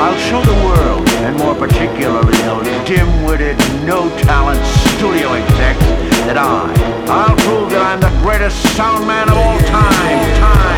I'll show the world, and more particularly those dim-witted, no-talent studio execs, that I, I'll prove that I'm the greatest sound man of all time, time,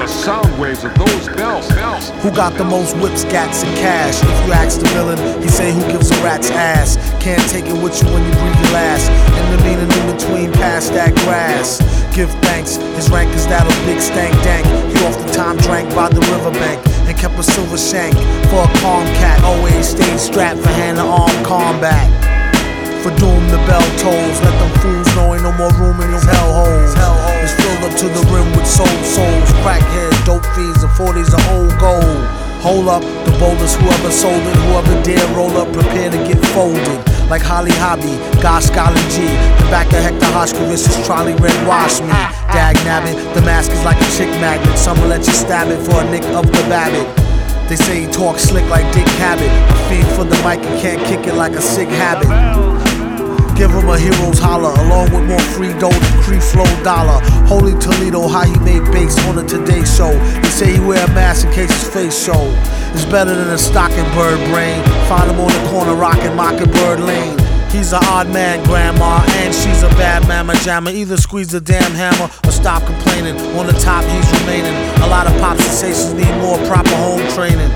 the sound waves of those bells, bells. Who got the most whips, gats, and cash? If you ask the villain, he say who gives a rat's ass. Can't take it with you when you breathe your last. In the meaning in between, past that grass. Give thanks, his rank is that of Big Stank Dank. He time drank by the riverbank and kept a silver shank for a calm cat. Always stayed strapped for hand to arm combat. For doom the bell tolls, let them fools know ain't no more room to the rim with soul souls, crackheads, dope fiends, and 40s of old gold. Hold up, the boldest, whoever sold it, whoever dare roll up, prepare to get folded. Like Holly Hobbie, God Scholar G. The back of Hector Hoshkovitz's trolley red wash me. Dag nabbit, the mask is like a chick magnet. Someone let you stab it for a nick of the babbit. They say he talks slick like Dick Cavett. A fiend for the mic and can't kick it like a sick habit. Give him a hero's holler, along with more free dough than Creflo Dollar. Holy Toledo, how he made bass on the Today Show. They say he wear a mask in case his face show. It's better than a stocking bird brain. Find him on the corner rocking Mockingbird Lane. He's an odd man, grandma, and she's a bad mama jammer. Either squeeze the damn hammer or stop complaining. On the top, he's remaining. A lot of pop sensations need more proper home training.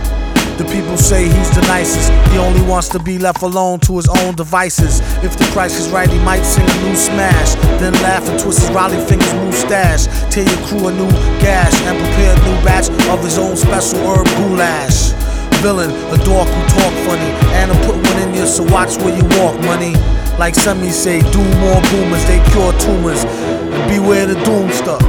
The people say he's the nicest. He only wants to be left alone to his own devices. If the price is right, he might sing a new smash. Then laugh and twist his Rollie Fingers mustache. Tell your crew a new gash and prepare a new batch of his own special herb goulash. Villain, a dog who talk funny. And I put one in you, so watch where you walk, money. Like some say, do more boomers, they cure tumors. Beware the doom stuff.